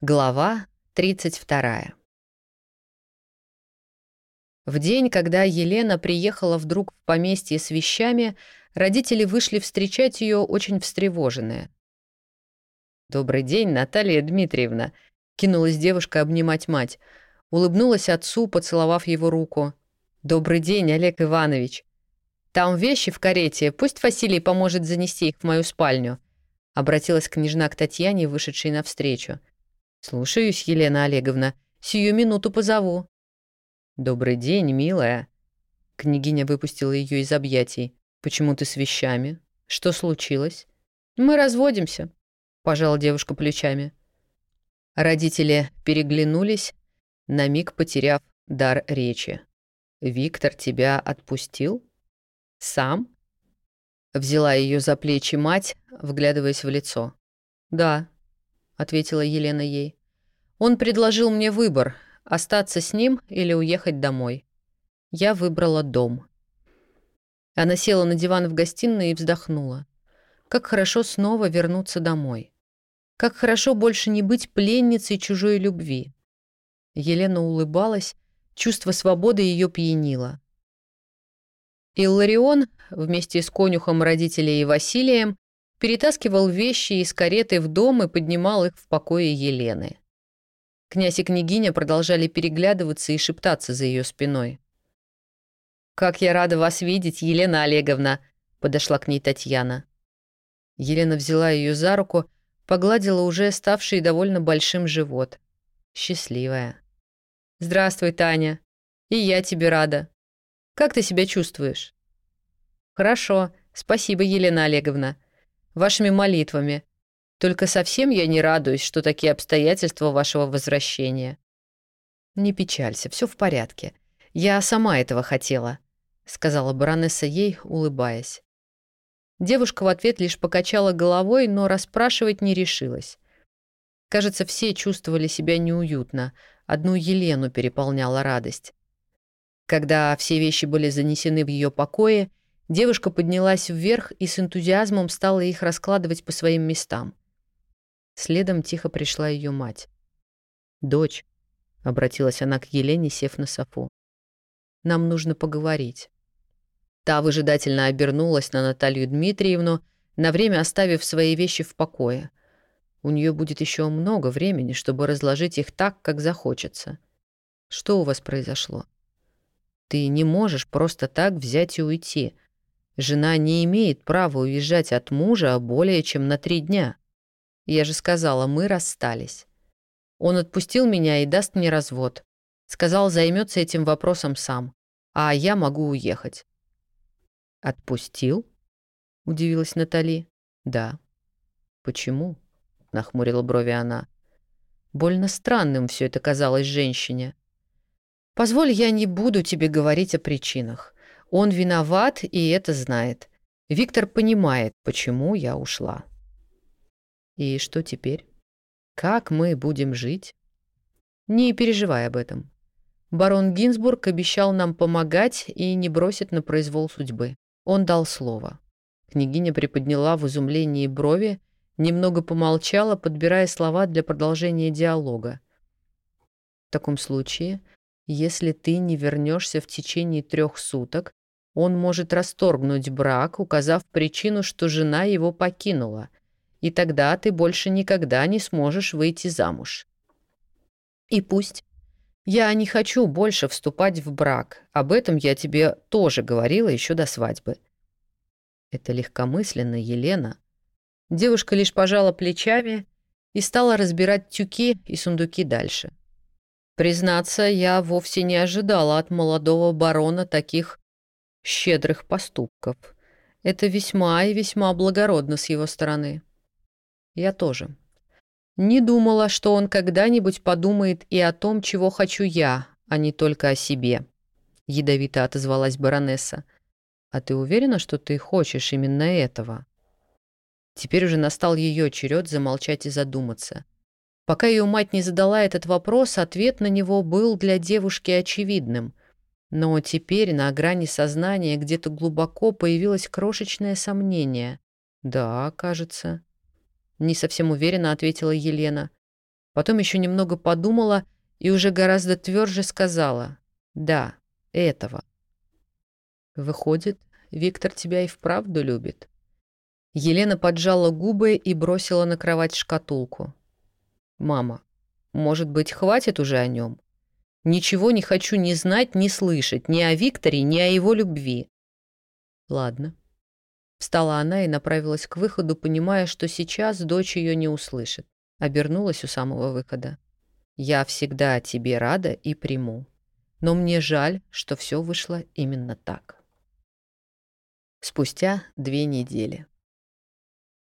Глава 32. В день, когда Елена приехала вдруг в поместье с вещами, родители вышли встречать ее очень встревоженные. «Добрый день, Наталья Дмитриевна!» — кинулась девушка обнимать мать. Улыбнулась отцу, поцеловав его руку. «Добрый день, Олег Иванович! Там вещи в карете, пусть Василий поможет занести их в мою спальню», — обратилась княжна к Татьяне, вышедшей навстречу. «Слушаюсь, Елена Олеговна. Сию минуту позову». «Добрый день, милая». Княгиня выпустила ее из объятий. «Почему ты с вещами? Что случилось?» «Мы разводимся», — пожала девушка плечами. Родители переглянулись, на миг потеряв дар речи. «Виктор тебя отпустил? Сам?» Взяла ее за плечи мать, вглядываясь в лицо. «Да», ответила Елена ей. Он предложил мне выбор — остаться с ним или уехать домой. Я выбрала дом. Она села на диван в гостиной и вздохнула. Как хорошо снова вернуться домой. Как хорошо больше не быть пленницей чужой любви. Елена улыбалась, чувство свободы ее пьянило. Илларион вместе с конюхом родителей и Василием перетаскивал вещи из кареты в дом и поднимал их в покое Елены. Князь и княгиня продолжали переглядываться и шептаться за ее спиной. «Как я рада вас видеть, Елена Олеговна!» — подошла к ней Татьяна. Елена взяла ее за руку, погладила уже ставший довольно большим живот. Счастливая. «Здравствуй, Таня. И я тебе рада. Как ты себя чувствуешь?» «Хорошо. Спасибо, Елена Олеговна вашими молитвами. Только совсем я не радуюсь, что такие обстоятельства вашего возвращения». «Не печалься, все в порядке. Я сама этого хотела», — сказала баронесса ей, улыбаясь. Девушка в ответ лишь покачала головой, но расспрашивать не решилась. Кажется, все чувствовали себя неуютно. Одну Елену переполняла радость. Когда все вещи были занесены в ее покое, Девушка поднялась вверх и с энтузиазмом стала их раскладывать по своим местам. Следом тихо пришла ее мать. «Дочь», — обратилась она к Елене, сев на софу, — «нам нужно поговорить». Та выжидательно обернулась на Наталью Дмитриевну, на время оставив свои вещи в покое. У нее будет еще много времени, чтобы разложить их так, как захочется. Что у вас произошло? Ты не можешь просто так взять и уйти — Жена не имеет права уезжать от мужа более чем на три дня. Я же сказала, мы расстались. Он отпустил меня и даст мне развод. Сказал, займется этим вопросом сам. А я могу уехать. «Отпустил?» — удивилась Натали. «Да». «Почему?» — нахмурила брови она. Больно странным все это казалось женщине. «Позволь, я не буду тебе говорить о причинах. Он виноват и это знает. Виктор понимает, почему я ушла. И что теперь? Как мы будем жить? Не переживай об этом. Барон Гинзбург обещал нам помогать и не бросит на произвол судьбы. Он дал слово. Княгиня приподняла в изумлении брови, немного помолчала, подбирая слова для продолжения диалога. В таком случае, если ты не вернешься в течение трех суток, он может расторгнуть брак, указав причину, что жена его покинула, и тогда ты больше никогда не сможешь выйти замуж. И пусть. Я не хочу больше вступать в брак. Об этом я тебе тоже говорила еще до свадьбы. Это легкомысленно, Елена. Девушка лишь пожала плечами и стала разбирать тюки и сундуки дальше. Признаться, я вовсе не ожидала от молодого барона таких щедрых поступков. Это весьма и весьма благородно с его стороны. Я тоже. Не думала, что он когда-нибудь подумает и о том, чего хочу я, а не только о себе. Ядовито отозвалась баронесса. А ты уверена, что ты хочешь именно этого? Теперь уже настал ее черед замолчать и задуматься. Пока ее мать не задала этот вопрос, ответ на него был для девушки очевидным. Но теперь на грани сознания где-то глубоко появилось крошечное сомнение. «Да, кажется». Не совсем уверенно ответила Елена. Потом еще немного подумала и уже гораздо тверже сказала «Да, этого». Выходит, Виктор тебя и вправду любит. Елена поджала губы и бросила на кровать шкатулку. «Мама, может быть, хватит уже о нем? Ничего не хочу ни знать, ни слышать, ни о Викторе, ни о его любви». «Ладно». Встала она и направилась к выходу, понимая, что сейчас дочь ее не услышит. Обернулась у самого выхода. «Я всегда тебе рада и приму. Но мне жаль, что все вышло именно так». Спустя две недели.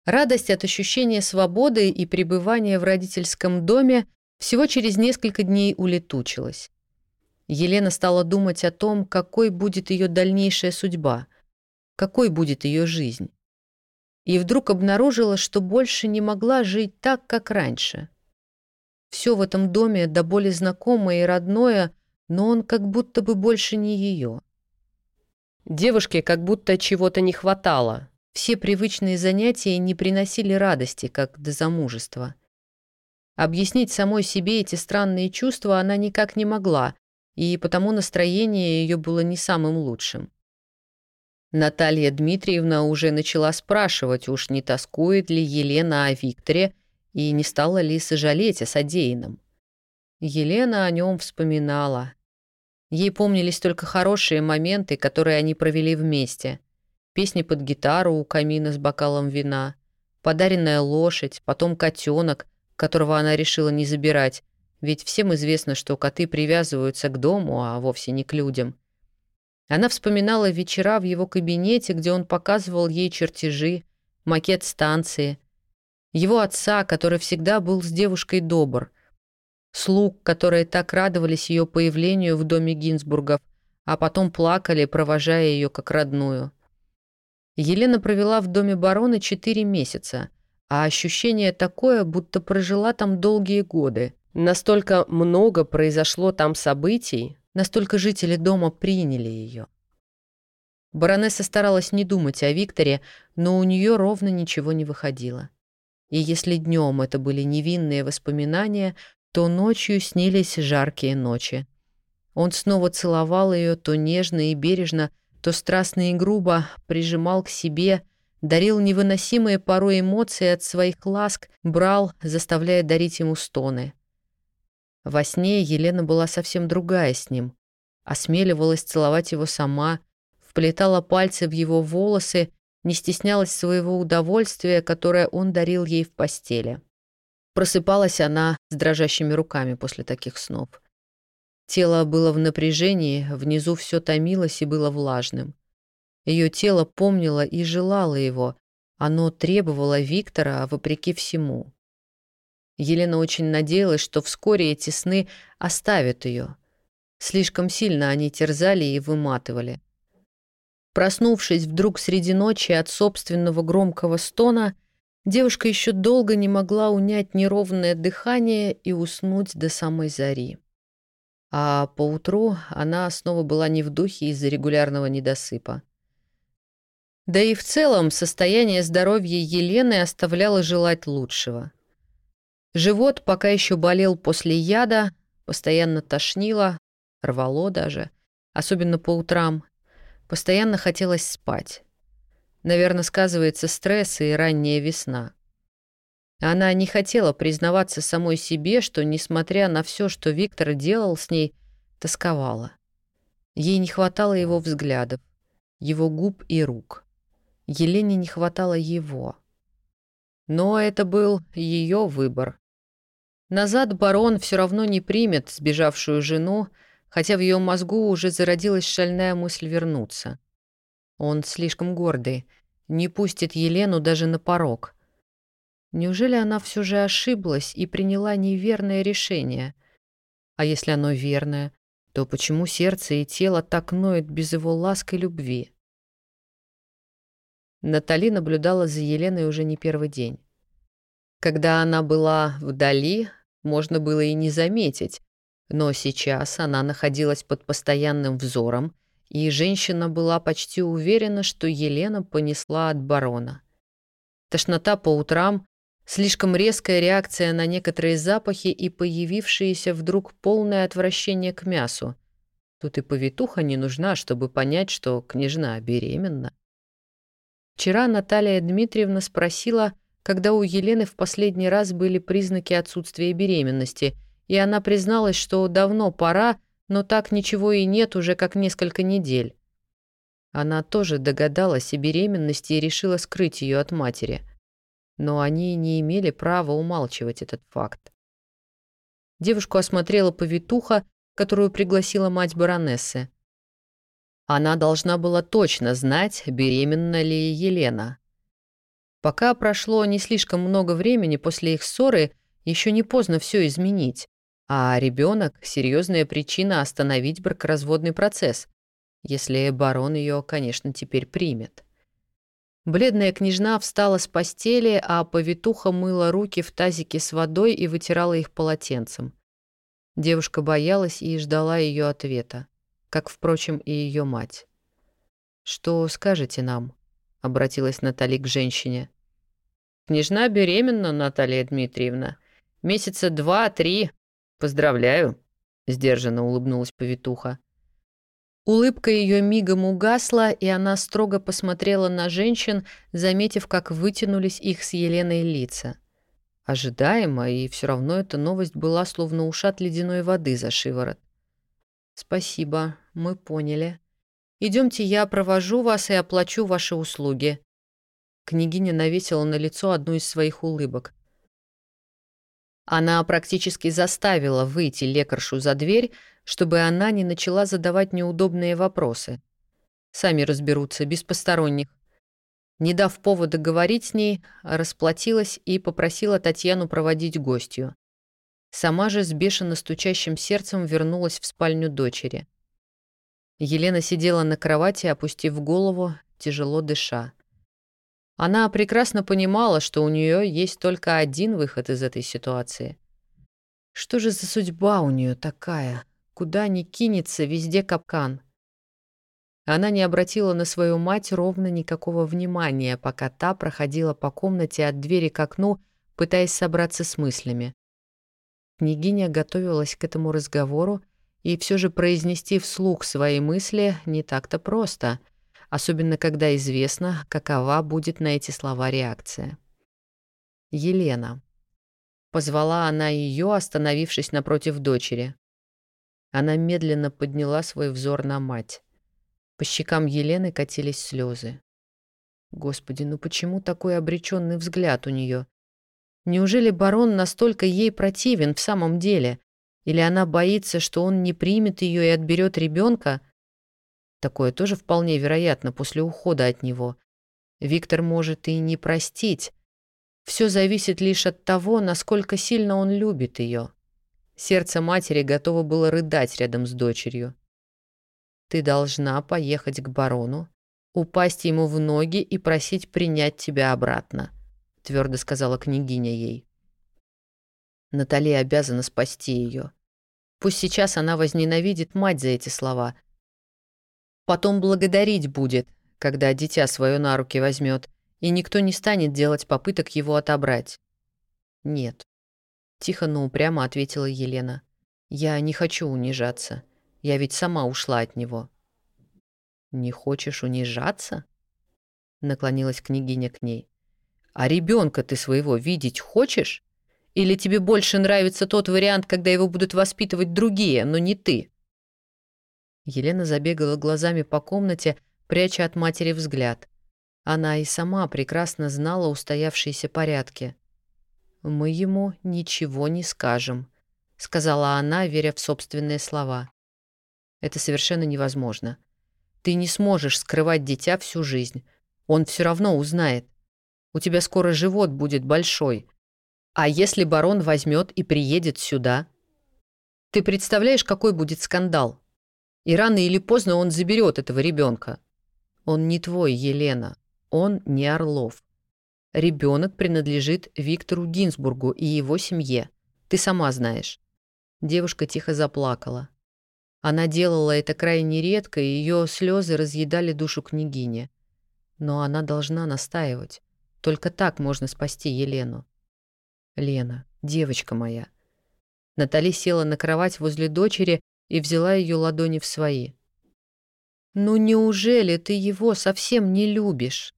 Радость от ощущения свободы и пребывания в родительском доме всего через несколько дней улетучилась. Елена стала думать о том, какой будет ее дальнейшая судьба, какой будет ее жизнь. И вдруг обнаружила, что больше не могла жить так, как раньше. Все в этом доме до боли знакомое и родное, но он как будто бы больше не ее. Девушке как будто чего-то не хватало, все привычные занятия не приносили радости, как до замужества. Объяснить самой себе эти странные чувства она никак не могла, и потому настроение ее было не самым лучшим. Наталья Дмитриевна уже начала спрашивать, уж не тоскует ли Елена о Викторе и не стала ли сожалеть о содеянном. Елена о нем вспоминала. Ей помнились только хорошие моменты, которые они провели вместе песни под гитару у камина с бокалом вина, подаренная лошадь, потом котенок, которого она решила не забирать, ведь всем известно, что коты привязываются к дому, а вовсе не к людям. Она вспоминала вечера в его кабинете, где он показывал ей чертежи, макет станции, его отца, который всегда был с девушкой добр, слуг, которые так радовались ее появлению в доме Гинзбургов, а потом плакали, провожая ее как родную. Елена провела в доме барона четыре месяца, а ощущение такое, будто прожила там долгие годы. Настолько много произошло там событий, настолько жители дома приняли ее. Баронесса старалась не думать о Викторе, но у нее ровно ничего не выходило. И если днем это были невинные воспоминания, то ночью снились жаркие ночи. Он снова целовал ее то нежно и бережно, то страстно и грубо прижимал к себе, дарил невыносимые порой эмоции от своих ласк, брал, заставляя дарить ему стоны. Во сне Елена была совсем другая с ним. Осмеливалась целовать его сама, вплетала пальцы в его волосы, не стеснялась своего удовольствия, которое он дарил ей в постели. Просыпалась она с дрожащими руками после таких снов. Тело было в напряжении, внизу все томилось и было влажным. Ее тело помнило и желало его, оно требовало Виктора вопреки всему. Елена очень надеялась, что вскоре эти сны оставят ее. Слишком сильно они терзали и выматывали. Проснувшись вдруг среди ночи от собственного громкого стона, девушка еще долго не могла унять неровное дыхание и уснуть до самой зари. А поутру она снова была не в духе из-за регулярного недосыпа. Да и в целом состояние здоровья Елены оставляло желать лучшего. Живот пока еще болел после яда, постоянно тошнило, рвало даже, особенно по утрам. Постоянно хотелось спать. Наверное, сказывается стресс и ранняя весна. Она не хотела признаваться самой себе, что, несмотря на все, что Виктор делал с ней, тосковала. Ей не хватало его взглядов, его губ и рук. Елене не хватало его. Но это был ее выбор. Назад барон все равно не примет сбежавшую жену, хотя в ее мозгу уже зародилась шальная мысль вернуться. Он слишком гордый, не пустит Елену даже на порог — Неужели она все же ошиблась и приняла неверное решение? А если оно верное, то почему сердце и тело так ноют без его ласк и любви? Натали наблюдала за Еленой уже не первый день. Когда она была вдали, можно было и не заметить, но сейчас она находилась под постоянным взором, и женщина была почти уверена, что Елена понесла от барона. Тошнота по утрам Слишком резкая реакция на некоторые запахи и появившееся вдруг полное отвращение к мясу. Тут и повитуха не нужна, чтобы понять, что княжна беременна. Вчера Наталья Дмитриевна спросила, когда у Елены в последний раз были признаки отсутствия беременности, и она призналась, что давно пора, но так ничего и нет уже как несколько недель. Она тоже догадалась о беременности и решила скрыть ее от матери. Но они не имели права умалчивать этот факт. Девушку осмотрела повитуха, которую пригласила мать баронессы. Она должна была точно знать, беременна ли Елена. Пока прошло не слишком много времени после их ссоры, еще не поздно все изменить. А ребенок — серьезная причина остановить бракоразводный процесс, если барон ее, конечно, теперь примет. Бледная княжна встала с постели, а повитуха мыла руки в тазике с водой и вытирала их полотенцем. Девушка боялась и ждала ее ответа, как, впрочем, и ее мать. «Что скажете нам?» — обратилась Натали к женщине. Княжна беременна, Наталья Дмитриевна. Месяца два-три. Поздравляю, сдержанно улыбнулась повитуха. Улыбка ее мигом угасла, и она строго посмотрела на женщин, заметив, как вытянулись их с Еленой лица. Ожидаемо, и все равно эта новость была словно ушат ледяной воды за шиворот. «Спасибо, мы поняли. Идемте, я провожу вас и оплачу ваши услуги», Княгиня навесила на лицо одну из своих улыбок. Она практически заставила выйти лекаршу за дверь, чтобы она не начала задавать неудобные вопросы. Сами разберутся, без посторонних. Не дав повода говорить с ней, расплатилась и попросила Татьяну проводить гостью. Сама же с бешено стучащим сердцем вернулась в спальню дочери. Елена сидела на кровати, опустив голову, тяжело дыша. Она прекрасно понимала, что у нее есть только один выход из этой ситуации. Что же за судьба у нее такая? Куда ни кинется, везде капкан. Она не обратила на свою мать ровно никакого внимания, пока та проходила по комнате от двери к окну, пытаясь собраться с мыслями. Княгиня готовилась к этому разговору, и все же произнести вслух свои мысли не так-то просто — особенно когда известно, какова будет на эти слова реакция. Елена. Позвала она ее, остановившись напротив дочери. Она медленно подняла свой взор на мать. По щекам Елены катились слезы. Господи, ну почему такой обреченный взгляд у нее? Неужели барон настолько ей противен в самом деле? Или она боится, что он не примет ее и отберет ребенка? Такое тоже вполне вероятно после ухода от него. Виктор может и не простить. Все зависит лишь от того, насколько сильно он любит ее. Сердце матери готово было рыдать рядом с дочерью. «Ты должна поехать к барону, упасть ему в ноги и просить принять тебя обратно», — твердо сказала княгиня ей. Наталья обязана спасти ее. Пусть сейчас она возненавидит мать за эти слова, Потом благодарить будет, когда дитя свое на руки возьмет, и никто не станет делать попыток его отобрать. Нет. Тихо, но упрямо ответила Елена. Я не хочу унижаться. Я ведь сама ушла от него. Не хочешь унижаться? Наклонилась княгиня к ней. А ребенка ты своего видеть хочешь? Или тебе больше нравится тот вариант, когда его будут воспитывать другие, но не ты? Елена забегала глазами по комнате, пряча от матери взгляд. Она и сама прекрасно знала устоявшиеся порядки. «Мы ему ничего не скажем», — сказала она, веря в собственные слова. «Это совершенно невозможно. Ты не сможешь скрывать дитя всю жизнь. Он все равно узнает. У тебя скоро живот будет большой. А если барон возьмет и приедет сюда? Ты представляешь, какой будет скандал?» И рано или поздно он заберет этого ребенка. Он не твой, Елена. Он не Орлов. Ребенок принадлежит Виктору Гинзбургу и его семье. Ты сама знаешь. Девушка тихо заплакала. Она делала это крайне редко, и ее слезы разъедали душу княгини. Но она должна настаивать. Только так можно спасти Елену. Лена, девочка моя. Натали села на кровать возле дочери и взяла ее ладони в свои. «Ну неужели ты его совсем не любишь?»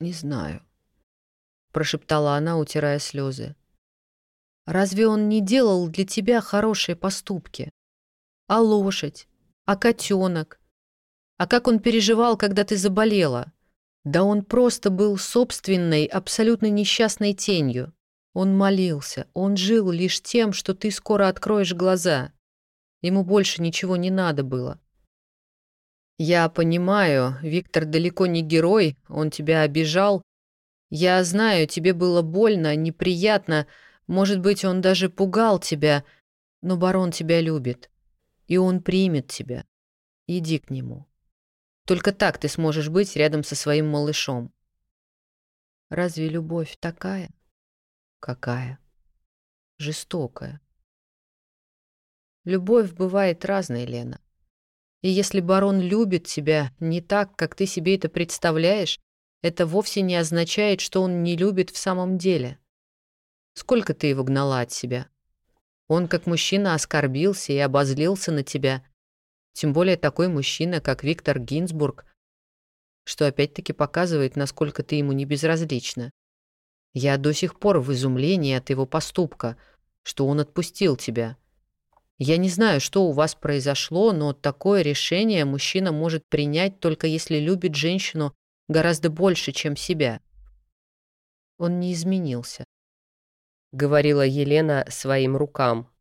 «Не знаю», — прошептала она, утирая слезы. «Разве он не делал для тебя хорошие поступки? А лошадь? А котенок? А как он переживал, когда ты заболела? Да он просто был собственной, абсолютно несчастной тенью. Он молился, он жил лишь тем, что ты скоро откроешь глаза. Ему больше ничего не надо было. «Я понимаю, Виктор далеко не герой, он тебя обижал. Я знаю, тебе было больно, неприятно, может быть, он даже пугал тебя, но барон тебя любит, и он примет тебя. Иди к нему. Только так ты сможешь быть рядом со своим малышом». «Разве любовь такая?» «Какая?» «Жестокая». Любовь бывает разной, Лена. И если барон любит тебя не так, как ты себе это представляешь, это вовсе не означает, что он не любит в самом деле. Сколько ты его гнала от себя? Он как мужчина оскорбился и обозлился на тебя. Тем более такой мужчина, как Виктор Гинзбург, что опять-таки показывает, насколько ты ему не безразлична. Я до сих пор в изумлении от его поступка, что он отпустил тебя. Я не знаю, что у вас произошло, но такое решение мужчина может принять только если любит женщину гораздо больше, чем себя. Он не изменился, говорила Елена своим рукам.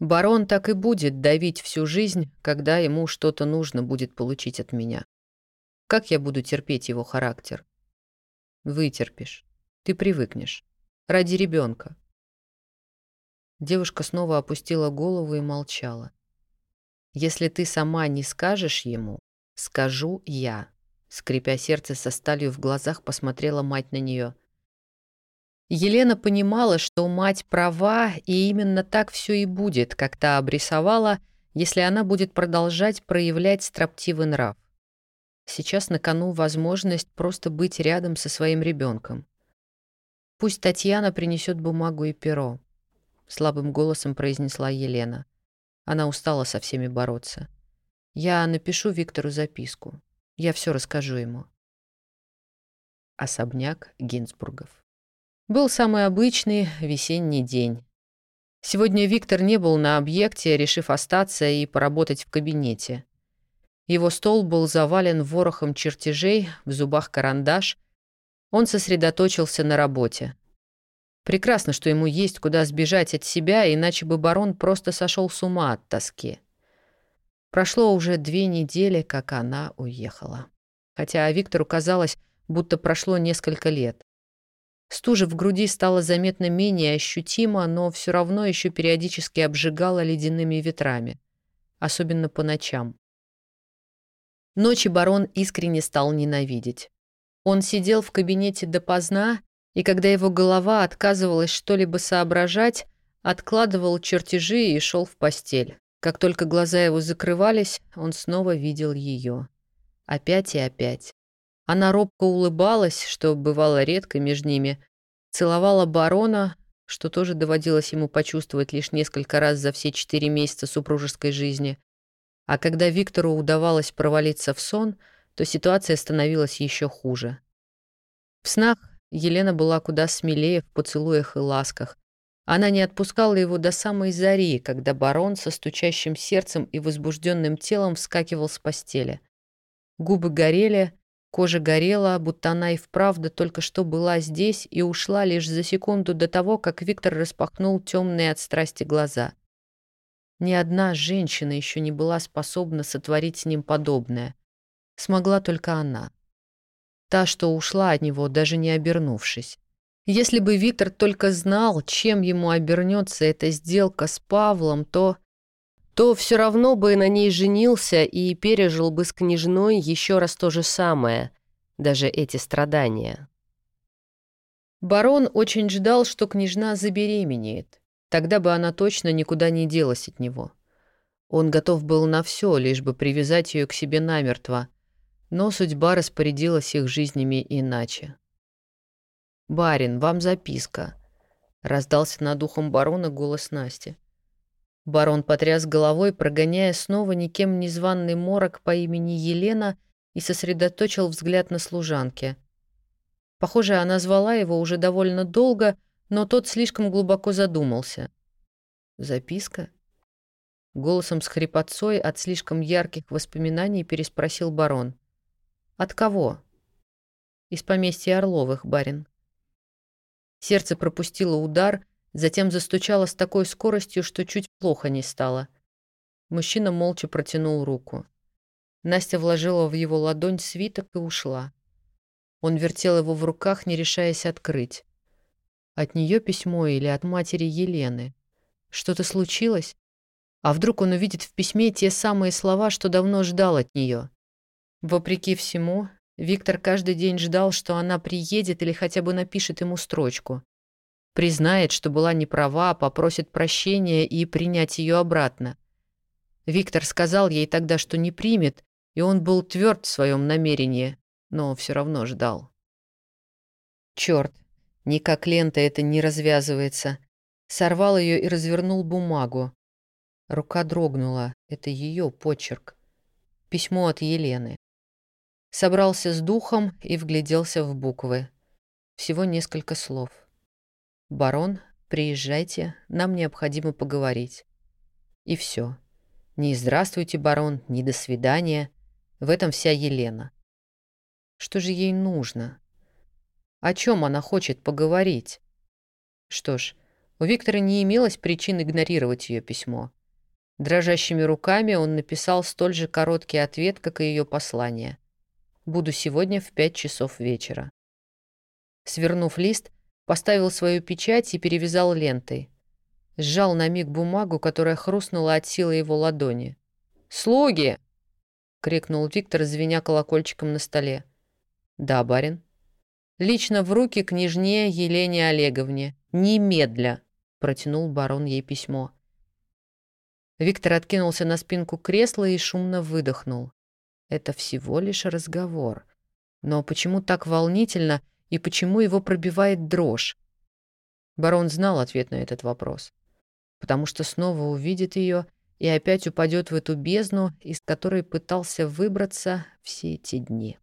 Барон так и будет давить всю жизнь, когда ему что-то нужно будет получить от меня. Как я буду терпеть его характер? Вытерпишь. Ты привыкнешь. Ради ребенка. Девушка снова опустила голову и молчала. «Если ты сама не скажешь ему, скажу я», скрипя сердце со сталью в глазах, посмотрела мать на нее. Елена понимала, что мать права, и именно так все и будет, как та обрисовала, если она будет продолжать проявлять строптивый нрав. Сейчас на кону возможность просто быть рядом со своим ребенком. Пусть Татьяна принесет бумагу и перо слабым голосом произнесла Елена. Она устала со всеми бороться. Я напишу Виктору записку. Я все расскажу ему. Особняк Гинзбургов. Был самый обычный весенний день. Сегодня Виктор не был на объекте, решив остаться и поработать в кабинете. Его стол был завален ворохом чертежей, в зубах карандаш. Он сосредоточился на работе. Прекрасно, что ему есть куда сбежать от себя, иначе бы барон просто сошел с ума от тоски. Прошло уже две недели, как она уехала. Хотя Виктору казалось, будто прошло несколько лет. Стужа в груди стала заметно менее ощутима, но все равно еще периодически обжигала ледяными ветрами. Особенно по ночам. Ночи барон искренне стал ненавидеть. Он сидел в кабинете допоздна и когда его голова отказывалась что-либо соображать, откладывал чертежи и шел в постель. Как только глаза его закрывались, он снова видел ее. Опять и опять. Она робко улыбалась, что бывало редко между ними, целовала барона, что тоже доводилось ему почувствовать лишь несколько раз за все четыре месяца супружеской жизни. А когда Виктору удавалось провалиться в сон, то ситуация становилась еще хуже. В снах Елена была куда смелее в поцелуях и ласках. Она не отпускала его до самой зари, когда барон со стучащим сердцем и возбужденным телом вскакивал с постели. Губы горели, кожа горела, будто она и вправду только что была здесь и ушла лишь за секунду до того, как Виктор распахнул темные от страсти глаза. Ни одна женщина еще не была способна сотворить с ним подобное. Смогла только она. Та, что ушла от него, даже не обернувшись. Если бы Виктор только знал, чем ему обернется эта сделка с Павлом, то... то все равно бы на ней женился и пережил бы с княжной еще раз то же самое, даже эти страдания. Барон очень ждал, что княжна забеременеет. Тогда бы она точно никуда не делась от него. Он готов был на все, лишь бы привязать ее к себе намертво, но судьба распорядилась их жизнями иначе. «Барин, вам записка. — раздался над ухом барона голос Насти. Барон потряс головой, прогоняя снова никем незваный морок по имени Елена и сосредоточил взгляд на служанке. Похоже, она звала его уже довольно долго, но тот слишком глубоко задумался. «Записка?» Голосом с хрипотцой от слишком ярких воспоминаний переспросил барон. «От кого?» «Из поместья Орловых, барин». Сердце пропустило удар, затем застучало с такой скоростью, что чуть плохо не стало. Мужчина молча протянул руку. Настя вложила в его ладонь свиток и ушла. Он вертел его в руках, не решаясь открыть. От нее письмо или от матери Елены? Что-то случилось? А вдруг он увидит в письме те самые слова, что давно ждал от нее? Вопреки всему, Виктор каждый день ждал, что она приедет или хотя бы напишет ему строчку. Признает, что была неправа, попросит прощения и принять ее обратно. Виктор сказал ей тогда, что не примет, и он был тверд в своем намерении, но все равно ждал. Черт, никак лента это не развязывается. Сорвал ее и развернул бумагу. Рука дрогнула. Это ее почерк. Письмо от Елены. Собрался с духом и вгляделся в буквы. Всего несколько слов. «Барон, приезжайте, нам необходимо поговорить». И все. Ни «Здравствуйте, барон», ни «До свидания». В этом вся Елена. Что же ей нужно? О чем она хочет поговорить? Что ж, у Виктора не имелось причин игнорировать ее письмо. Дрожащими руками он написал столь же короткий ответ, как и ее послание. «Буду сегодня в пять часов вечера». Свернув лист, поставил свою печать и перевязал лентой. Сжал на миг бумагу, которая хрустнула от силы его ладони. «Слуги!» — крикнул Виктор, звеня колокольчиком на столе. «Да, барин». «Лично в руки княжне Елене Олеговне. Немедля!» — протянул барон ей письмо. Виктор откинулся на спинку кресла и шумно выдохнул. Это всего лишь разговор. Но почему так волнительно и почему его пробивает дрожь? Барон знал ответ на этот вопрос. Потому что снова увидит ее и опять упадет в эту бездну, из которой пытался выбраться все эти дни.